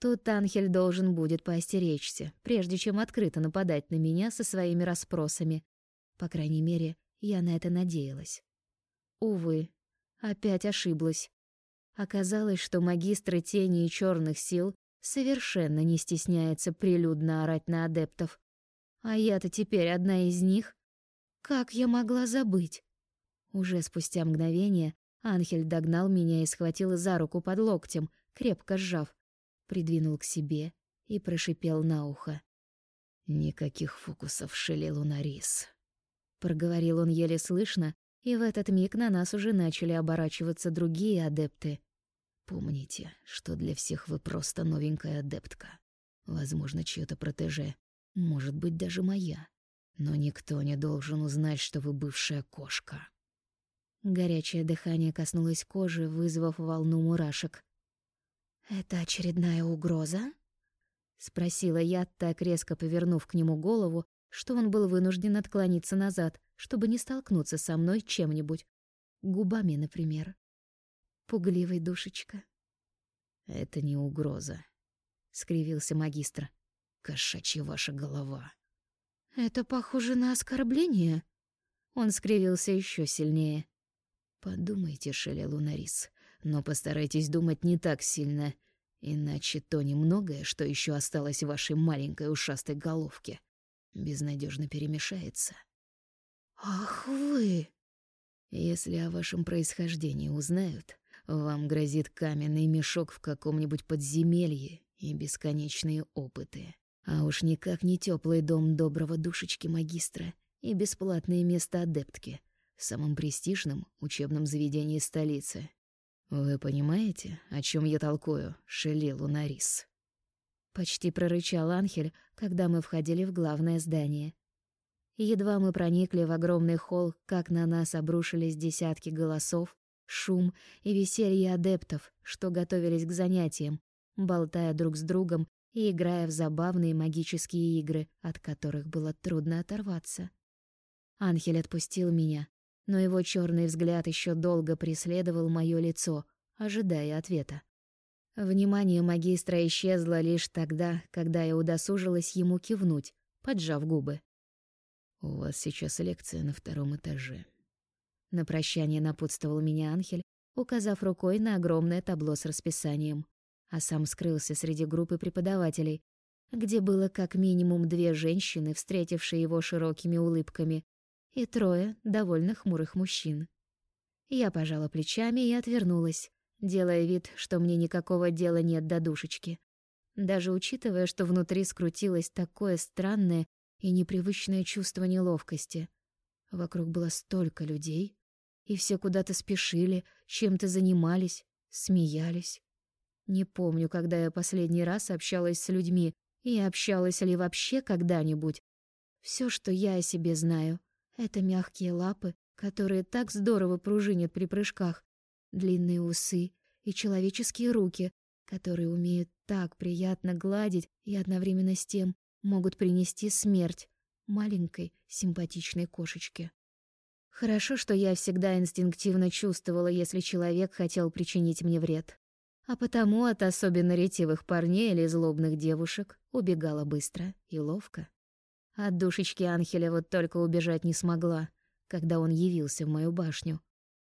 [SPEAKER 1] Тут Анхель должен будет поостеречься, прежде чем открыто нападать на меня со своими расспросами. По крайней мере, я на это надеялась. Увы, опять ошиблась. Оказалось, что магистры тени и черных сил совершенно не стесняется прилюдно орать на адептов. А я-то теперь одна из них. Как я могла забыть? Уже спустя мгновение Анхель догнал меня и схватил за руку под локтем, крепко сжав, придвинул к себе и прошипел на ухо.
[SPEAKER 2] «Никаких фокусов, Шелелунарис», —
[SPEAKER 1] проговорил он еле слышно, и в этот миг на нас уже начали оборачиваться другие адепты.
[SPEAKER 2] Помните, что для всех вы просто новенькая адептка. Возможно, чьё-то протеже, может быть, даже моя. Но никто не должен узнать, что вы бывшая кошка.
[SPEAKER 1] Горячее дыхание коснулось кожи, вызвав волну мурашек. «Это очередная угроза?» — спросила я, так резко повернув к нему голову, что он был вынужден отклониться назад, чтобы не столкнуться со мной чем-нибудь. Губами, например пугливый душечка.
[SPEAKER 2] Это не угроза, скривился магистр. Кошачья ваша голова.
[SPEAKER 1] Это похоже на оскорбление. Он скривился еще сильнее.
[SPEAKER 2] Подумайте, Шеля Лунарис, но постарайтесь думать не так сильно, иначе то немногое, что еще осталось в вашей маленькой ушастой головке, безнадежно перемешается.
[SPEAKER 1] Ах вы!
[SPEAKER 2] Если о вашем происхождении узнают, вам грозит каменный мешок в каком-нибудь подземелье и бесконечные опыты. А уж никак не теплый дом доброго душечки магистра и бесплатное место адептки в самом престижном учебном заведении столицы. Вы понимаете, о чем я толкую, Шелли Лунарис?
[SPEAKER 1] Почти прорычал Анхель, когда мы входили в главное здание. Едва мы проникли в огромный холл, как на нас обрушились десятки голосов, шум и веселье адептов, что готовились к занятиям, болтая друг с другом и играя в забавные магические игры, от которых было трудно оторваться. Анхель отпустил меня, но его черный взгляд еще долго преследовал мое лицо, ожидая ответа. Внимание магистра исчезло лишь тогда, когда я удосужилась ему кивнуть, поджав губы.
[SPEAKER 2] «У вас сейчас лекция на втором этаже»,
[SPEAKER 1] на прощание напутствовал меня Анхель, указав рукой на огромное табло с расписанием, а сам скрылся среди группы преподавателей, где было как минимум две женщины, встретившие его широкими улыбками, и трое довольно хмурых мужчин. Я пожала плечами и отвернулась, делая вид, что мне никакого дела нет до душечки. Даже учитывая, что внутри скрутилось такое странное и непривычное чувство неловкости. Вокруг было столько людей, и все куда-то спешили, чем-то занимались, смеялись. Не помню, когда я последний раз общалась с людьми, и общалась ли вообще когда-нибудь. Все, что я о себе знаю, это мягкие лапы, которые так здорово пружинят при прыжках, длинные усы и человеческие руки, которые умеют так приятно гладить и одновременно с тем могут принести смерть маленькой симпатичной кошечке. Хорошо, что я всегда инстинктивно чувствовала, если человек хотел причинить мне вред. А потому от особенно ретивых парней или злобных девушек убегала быстро и ловко. От душечки Анхеля вот только убежать не смогла, когда он явился в мою башню.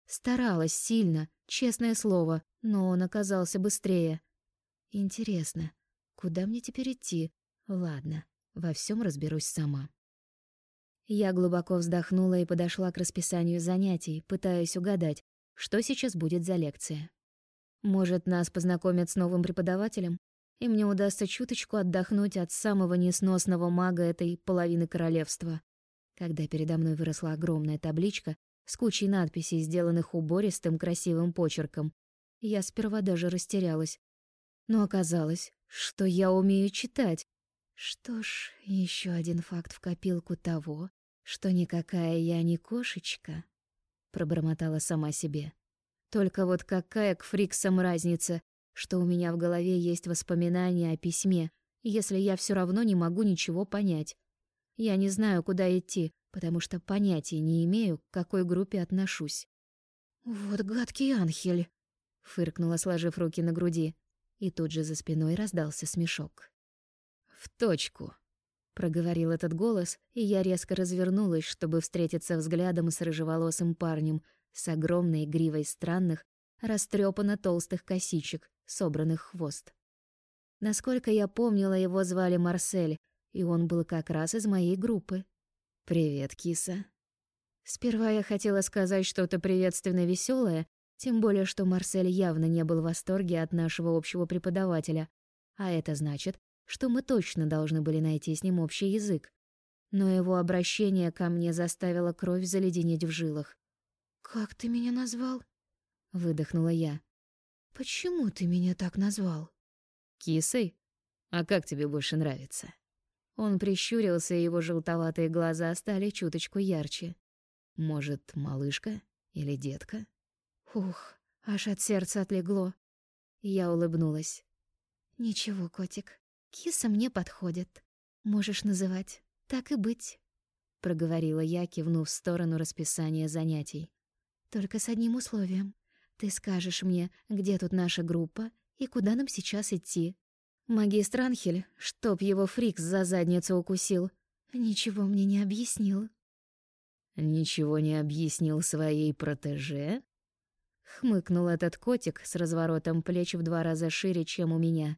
[SPEAKER 1] Старалась сильно, честное слово, но он оказался быстрее. Интересно, куда мне теперь идти? Ладно, во всем разберусь сама. Я глубоко вздохнула и подошла к расписанию занятий, пытаясь угадать, что сейчас будет за лекция. Может, нас познакомят с новым преподавателем, и мне удастся чуточку отдохнуть от самого несносного мага этой половины королевства. Когда передо мной выросла огромная табличка с кучей надписей, сделанных убористым красивым почерком, я сперва даже растерялась. Но оказалось, что я умею читать. Что ж, еще один факт в копилку того, что никакая я не кошечка, пробормотала сама себе. Только вот какая к фриксам разница, что у меня в голове есть воспоминания о письме, если я все равно не могу ничего понять. Я не знаю, куда идти, потому что понятия не имею, к какой группе отношусь.
[SPEAKER 3] «Вот гадкий Анхель!» — фыркнула, сложив руки на груди, и тут же за спиной раздался смешок.
[SPEAKER 1] «В точку!» — проговорил этот голос, и я резко развернулась, чтобы встретиться взглядом с рыжеволосым парнем с огромной гривой странных, растрепанно толстых косичек, собранных хвост. Насколько я помнила, его звали Марсель, и он был как раз из моей группы. «Привет, киса». Сперва я хотела сказать что-то приветственно веселое, тем более что Марсель явно не был в восторге от нашего общего преподавателя, а это значит, что мы точно должны были найти с ним общий язык. Но его обращение ко мне заставило кровь заледенеть в жилах.
[SPEAKER 3] «Как ты меня назвал?»
[SPEAKER 1] — выдохнула я.
[SPEAKER 3] «Почему ты меня так назвал?»
[SPEAKER 1] «Кисой? А как тебе больше нравится?» Он прищурился, и его желтоватые глаза стали чуточку ярче. «Может, малышка или детка?»
[SPEAKER 3] Ух, аж от сердца отлегло. Я улыбнулась. «Ничего, котик, киса мне подходит. Можешь называть, так и быть», — проговорила я, кивнув в сторону расписания занятий. «Только с одним условием. Ты скажешь мне, где тут наша группа и куда нам сейчас идти. Магистр Анхель, чтоб его фрикс за задницу укусил, ничего мне не объяснил.
[SPEAKER 1] Ничего не объяснил своей протеже? Хмыкнул этот котик с разворотом плеч в два раза шире, чем у меня.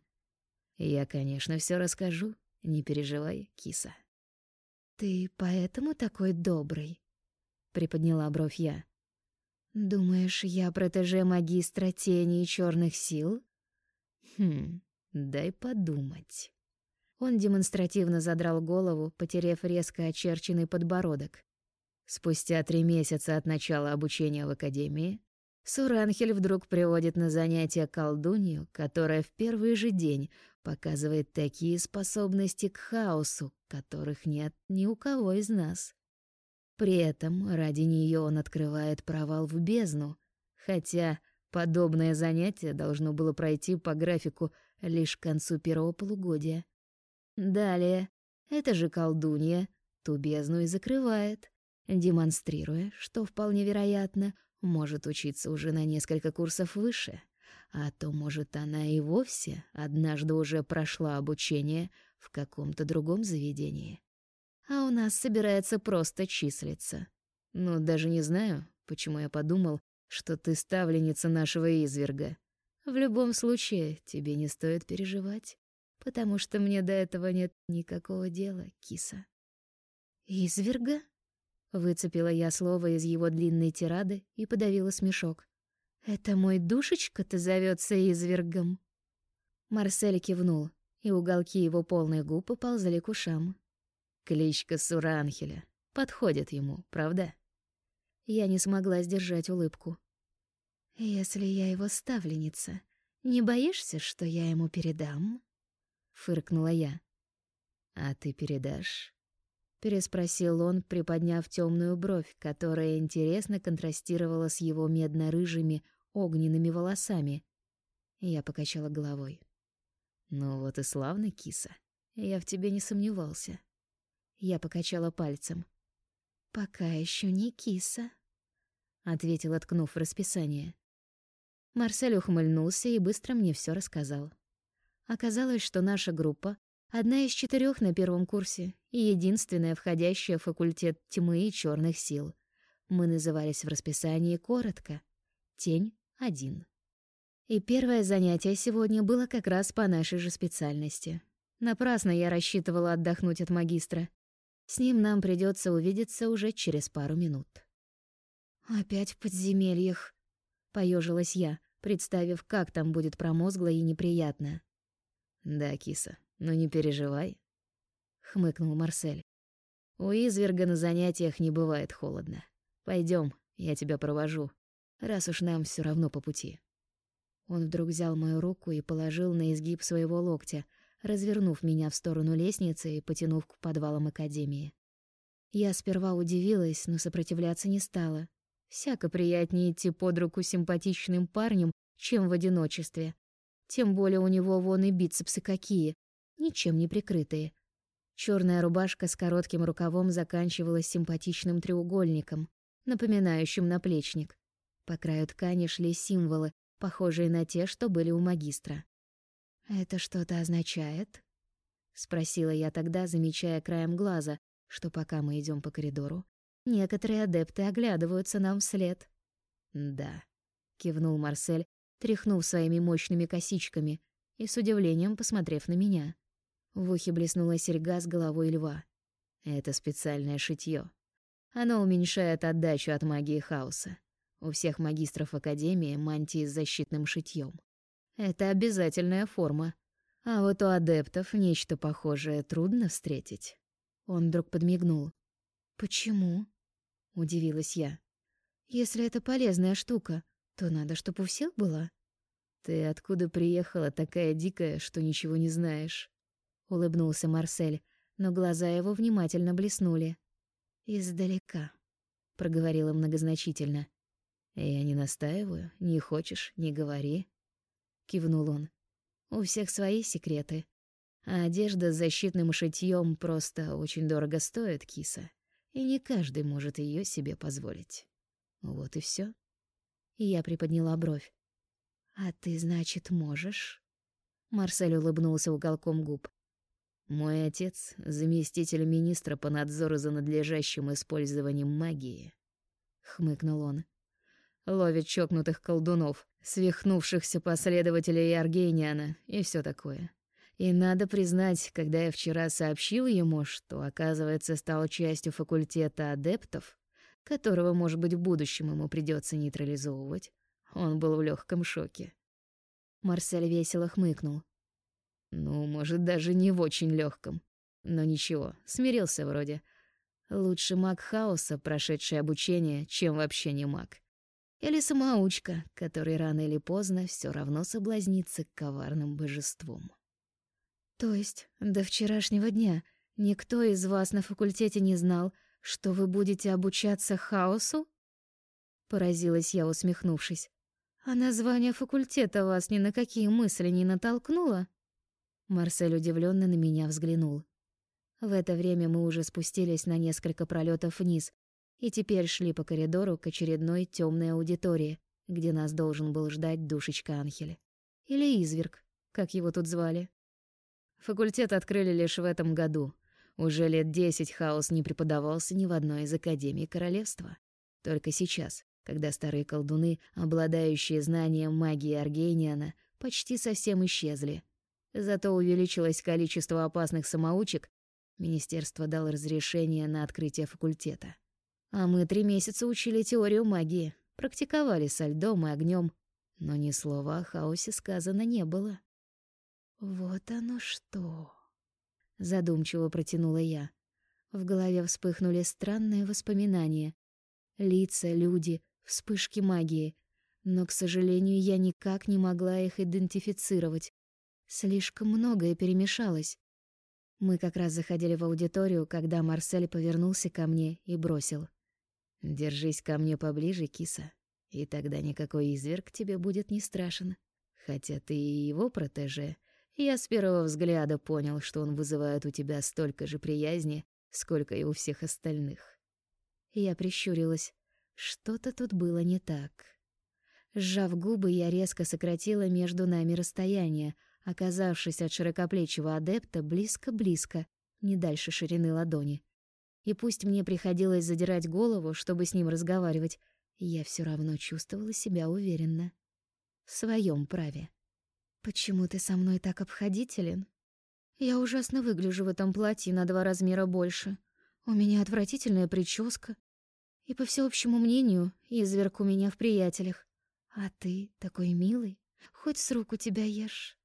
[SPEAKER 1] Я, конечно, все расскажу, не переживай, киса.
[SPEAKER 3] Ты поэтому такой добрый? Приподняла бровь я. Думаешь, я протеже магистра тени и черных сил?
[SPEAKER 1] Хм, дай подумать. Он демонстративно задрал голову, потеряв резко очерченный подбородок. Спустя три месяца от начала обучения в академии Суранхель вдруг приводит на занятия колдунью, которая в первый же день показывает такие способности к хаосу, которых нет ни у кого из нас. При этом ради нее он открывает провал в бездну, хотя подобное занятие должно было пройти по графику лишь к концу первого полугодия. Далее, эта же колдунья ту бездну и закрывает, демонстрируя, что вполне вероятно, может учиться уже на несколько курсов выше, а то, может, она и вовсе однажды уже прошла обучение в каком-то другом заведении а у нас собирается просто числиться. Ну, даже не знаю, почему я подумал, что ты ставленница нашего изверга. В любом случае, тебе не стоит переживать, потому что мне до этого нет никакого дела, киса.
[SPEAKER 3] Изверга?
[SPEAKER 1] Выцепила я слово из его длинной тирады и подавила смешок.
[SPEAKER 3] Это мой душечка-то зовется извергом.
[SPEAKER 1] Марсель кивнул, и уголки его полных губ поползли к ушам. Кличка Суранхеля. Подходит ему, правда? Я не смогла сдержать улыбку.
[SPEAKER 3] «Если я его ставленница, не боишься, что я ему передам?»
[SPEAKER 1] Фыркнула я. «А ты передашь?» Переспросил он, приподняв темную бровь, которая интересно контрастировала с его медно-рыжими огненными волосами. Я покачала головой. «Ну вот и славно, киса. Я в тебе не сомневался». Я покачала пальцем.
[SPEAKER 3] «Пока еще не киса», — ответил, ткнув в расписание.
[SPEAKER 1] Марсель ухмыльнулся и быстро мне все рассказал. Оказалось, что наша группа — одна из четырех на первом курсе и единственная, входящая в факультет тьмы и черных сил. Мы назывались в расписании коротко «Тень один». И первое занятие сегодня было как раз по нашей же специальности. Напрасно я рассчитывала отдохнуть от магистра. С ним нам придется увидеться уже через пару минут.
[SPEAKER 3] «Опять в подземельях», — поежилась я, представив, как там будет промозгло и неприятно.
[SPEAKER 1] «Да, киса, но не переживай», — хмыкнул Марсель. «У изверга на занятиях не бывает холодно. Пойдем, я тебя провожу, раз уж нам все равно по пути». Он вдруг взял мою руку и положил на изгиб своего локтя, развернув меня в сторону лестницы и потянув к подвалам академии. Я сперва удивилась, но сопротивляться не стала. Всяко приятнее идти под руку симпатичным парнем, чем в одиночестве. Тем более у него вон и бицепсы какие, ничем не прикрытые. Черная рубашка с коротким рукавом заканчивалась симпатичным треугольником, напоминающим наплечник. По краю ткани шли символы, похожие на те, что были у магистра. «Это что-то означает?» — спросила я тогда, замечая краем глаза, что пока мы идем по коридору, некоторые адепты оглядываются нам вслед. «Да», — кивнул Марсель, тряхнув своими мощными косичками и с удивлением посмотрев на меня. В ухе блеснула серьга с головой льва. Это специальное шитьё. Оно уменьшает отдачу от магии хаоса. У всех магистров Академии мантии с защитным шитьём. Это обязательная форма. А вот у адептов нечто похожее трудно встретить. Он вдруг подмигнул. «Почему?» — удивилась я. «Если это полезная штука, то надо, чтобы у всех была». «Ты откуда приехала такая дикая, что ничего не знаешь?» улыбнулся Марсель, но глаза его внимательно блеснули. Издалека, проговорила многозначительно. Я не настаиваю, не хочешь, не говори, кивнул он. У всех свои секреты. А одежда с защитным шитьем просто очень дорого стоит, киса, и не каждый может ее себе позволить. Вот и все. Я приподняла бровь. А ты, значит, можешь? Марсель улыбнулся уголком губ. Мой отец — заместитель министра по надзору за надлежащим использованием магии. Хмыкнул он. Ловит чокнутых колдунов, свихнувшихся последователей Аргениана и все такое. И надо признать, когда я вчера сообщил ему, что, оказывается, стал частью факультета адептов, которого, может быть, в будущем ему придется нейтрализовывать, он был в легком шоке. Марсель весело хмыкнул. Ну, может, даже не в очень легком. Но ничего, смирился вроде. Лучше маг хаоса, прошедший обучение, чем вообще не маг. Или самоучка, который рано или поздно все равно соблазнится коварным божеством. То есть до вчерашнего дня никто из вас на факультете не знал, что вы будете обучаться хаосу? Поразилась я, усмехнувшись. А название факультета вас ни на какие мысли не натолкнуло? Марсель удивленно на меня взглянул. В это время мы уже спустились на несколько пролетов вниз и теперь шли по коридору к очередной темной аудитории, где нас должен был ждать душечка Анхель. Или изверг, как его тут звали. Факультет открыли лишь в этом году. Уже лет десять хаос не преподавался ни в одной из академий королевства. Только сейчас, когда старые колдуны, обладающие знанием магии Аргениана, почти совсем исчезли, Зато увеличилось количество опасных самоучек, министерство дало разрешение на открытие факультета. А мы три месяца учили теорию магии, практиковали со льдом и огнем, но ни слова о хаосе сказано не было. «Вот оно что!» — задумчиво протянула я. В голове вспыхнули странные воспоминания. Лица, люди, вспышки магии. Но, к сожалению, я никак не могла их идентифицировать. Слишком многое перемешалось. Мы как раз заходили в аудиторию, когда Марсель повернулся ко мне и бросил: "Держись ко мне поближе, киса, и тогда никакой изверг тебе будет не страшен. Хотя ты и его протеже, я с первого взгляда понял, что он вызывает у тебя столько же приязни, сколько и у всех остальных". Я прищурилась. Что-то тут было не так. Сжав губы, я резко сократила между нами расстояние, оказавшись от широкоплечего адепта близко-близко, не дальше ширины ладони. И пусть мне приходилось задирать голову, чтобы с ним разговаривать, я все равно чувствовала себя уверенно. В своем праве. «Почему ты со мной так обходителен?» «Я ужасно выгляжу в этом платье на два размера больше. У меня отвратительная прическа. И, по всеобщему мнению, изверг у меня в приятелях. А ты такой милый, хоть с рук у тебя ешь».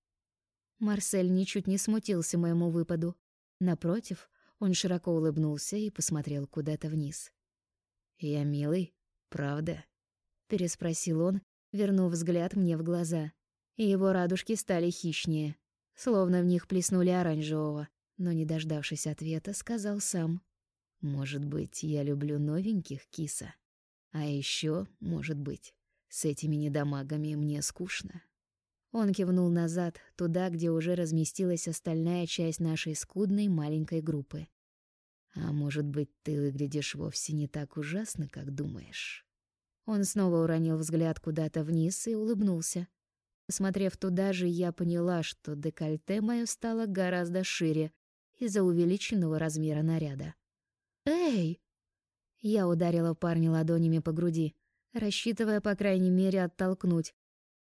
[SPEAKER 1] Марсель ничуть не смутился моему выпаду. Напротив, он широко улыбнулся и посмотрел куда-то вниз. «Я милый, правда?» — переспросил он, вернув взгляд мне в глаза. И его радужки стали хищнее, словно в них плеснули оранжевого, но, не дождавшись ответа, сказал сам. «Может быть, я люблю новеньких, киса? А еще, может быть, с этими недомагами мне скучно». Он кивнул назад, туда, где уже разместилась остальная часть нашей скудной маленькой группы.
[SPEAKER 2] А может быть, ты выглядишь вовсе не так ужасно, как думаешь?
[SPEAKER 1] Он снова уронил взгляд куда-то вниз и улыбнулся. Посмотрев туда же, я поняла, что декольте моё стало гораздо шире из-за увеличенного размера наряда. «Эй!» Я ударила парня ладонями по груди, рассчитывая, по крайней мере, оттолкнуть.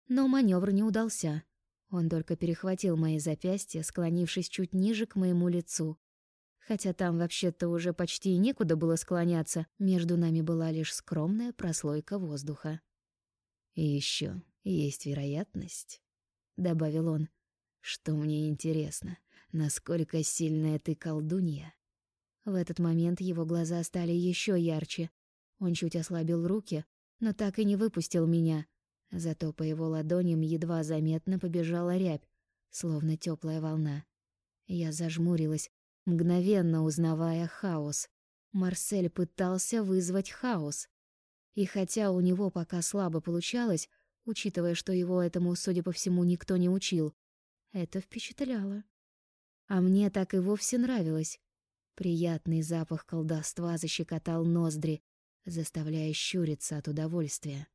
[SPEAKER 1] Но маневр не удался. Он только перехватил мои запястья, склонившись чуть ниже к моему лицу. Хотя там вообще-то уже почти и некуда было склоняться, между нами была лишь скромная прослойка воздуха.
[SPEAKER 2] И еще есть вероятность, добавил он, что мне интересно, насколько сильная ты колдунья.
[SPEAKER 1] В этот момент его глаза стали еще ярче. Он чуть ослабил руки, но так и не выпустил меня. Зато по его ладоням едва заметно побежала рябь, словно теплая волна. Я зажмурилась, мгновенно узнавая хаос. Марсель пытался вызвать хаос. И хотя у него пока слабо получалось, учитывая, что его этому, судя по всему, никто не учил. Это впечатляло. А мне так и вовсе нравилось. Приятный запах колдовства защекотал ноздри, заставляя щуриться от удовольствия.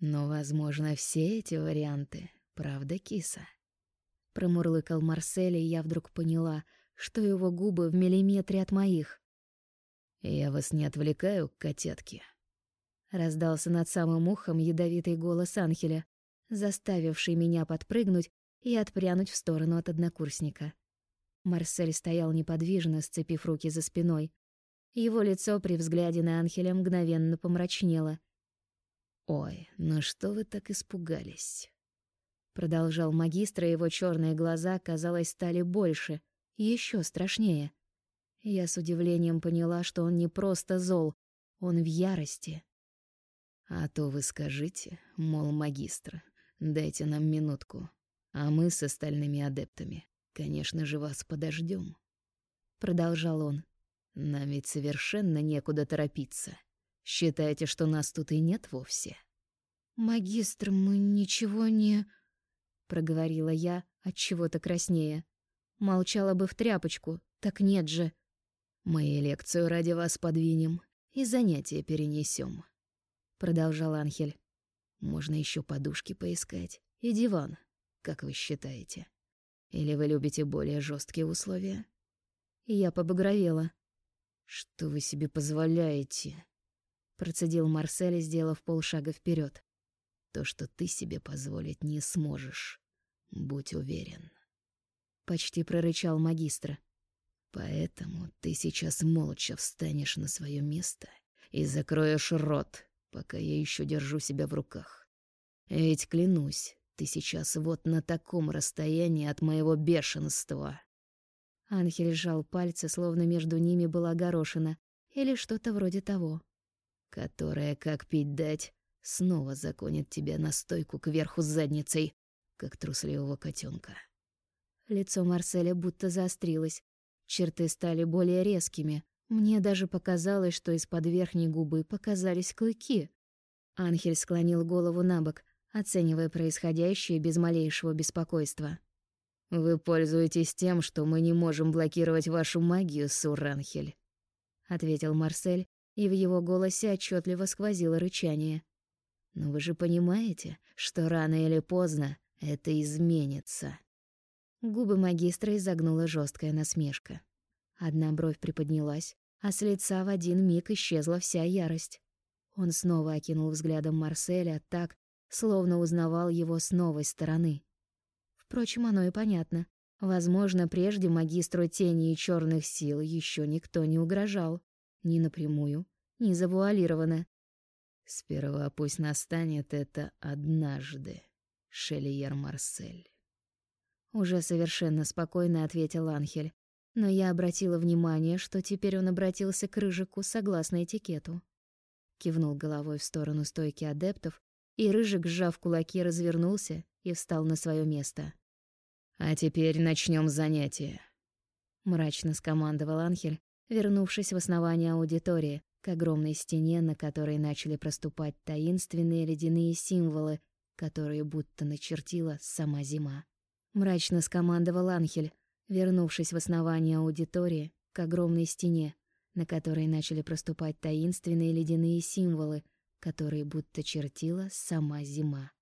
[SPEAKER 2] Но, возможно, все эти варианты, правда, киса?
[SPEAKER 1] Промурлыкал Марсель, и я вдруг поняла, что его губы в миллиметре от моих.
[SPEAKER 2] «Я вас не отвлекаю, котятки?»
[SPEAKER 1] Раздался над самым ухом ядовитый голос Анхеля, заставивший меня подпрыгнуть и отпрянуть в сторону от однокурсника. Марсель стоял неподвижно, сцепив руки за спиной. Его лицо при взгляде на Анхеля мгновенно помрачнело.
[SPEAKER 2] «Ой, ну что вы так испугались?»
[SPEAKER 1] Продолжал магистр, и его черные глаза, казалось, стали больше, еще страшнее. Я с удивлением поняла, что он не просто зол, он в ярости.
[SPEAKER 2] А то вы скажите, мол, магистр, дайте нам минутку, а мы с остальными адептами, конечно же, вас подождем.
[SPEAKER 1] Продолжал он.
[SPEAKER 2] Нам ведь совершенно некуда торопиться. Считаете, что нас тут и нет вовсе?
[SPEAKER 3] Магистр, мы ничего не...
[SPEAKER 1] Проговорила я, от чего-то краснее. Молчала бы в тряпочку, так нет же.
[SPEAKER 2] Мы лекцию ради вас подвинем и занятия перенесем продолжал Анхель. Можно еще подушки поискать и диван, как вы считаете? Или вы любите более жесткие условия?
[SPEAKER 1] Я побагровела.
[SPEAKER 2] Что вы себе позволяете?
[SPEAKER 1] Процедил Марсель, сделав полшага вперед.
[SPEAKER 2] То, что ты себе позволить не сможешь, будь уверен.
[SPEAKER 1] Почти прорычал магистр.
[SPEAKER 2] Поэтому ты сейчас молча встанешь на свое место и закроешь рот, пока я еще держу себя в руках. Ведь клянусь, ты сейчас вот на таком расстоянии от моего бешенства.
[SPEAKER 1] Анхель сжал пальцы, словно между ними была горошина, или что-то вроде того.
[SPEAKER 2] Которая, как пить дать, снова законит тебя на стойку кверху задницей, как трусливого котенка.
[SPEAKER 1] Лицо Марселя будто заострилось, черты стали более резкими, мне даже показалось, что из-под верхней губы показались клыки. Анхель склонил голову на бок, оценивая происходящее без малейшего беспокойства.
[SPEAKER 2] «Вы пользуетесь тем, что мы не можем блокировать вашу магию, Суранхель», —
[SPEAKER 1] ответил Марсель, и в его голосе отчетливо сквозило рычание.
[SPEAKER 2] «Но вы же понимаете, что рано или поздно это изменится».
[SPEAKER 1] Губы магистра изогнула жесткая насмешка. Одна бровь приподнялась, а с лица в один миг исчезла вся ярость. Он снова окинул взглядом Марселя так, словно узнавал его с новой стороны. Впрочем, оно и понятно. Возможно, прежде магистру тени и черных сил еще никто не угрожал. Ни напрямую, ни завуалированно.
[SPEAKER 2] «Сперва пусть настанет это однажды, Шельер Марсель».
[SPEAKER 1] Уже совершенно спокойно ответил Анхель, но я обратила внимание, что теперь он обратился к Рыжику согласно этикету. Кивнул головой в сторону стойки адептов, и Рыжик, сжав кулаки, развернулся и встал на свое место.
[SPEAKER 2] «А теперь начнем занятие», —
[SPEAKER 1] мрачно скомандовал Анхель, вернувшись в основание аудитории, к огромной стене, на которой начали проступать таинственные ледяные символы,
[SPEAKER 2] которые будто начертила сама зима.
[SPEAKER 1] Мрачно скомандовал Анхель, вернувшись в основание аудитории к огромной стене, на которой начали проступать таинственные ледяные символы, которые будто чертила сама зима.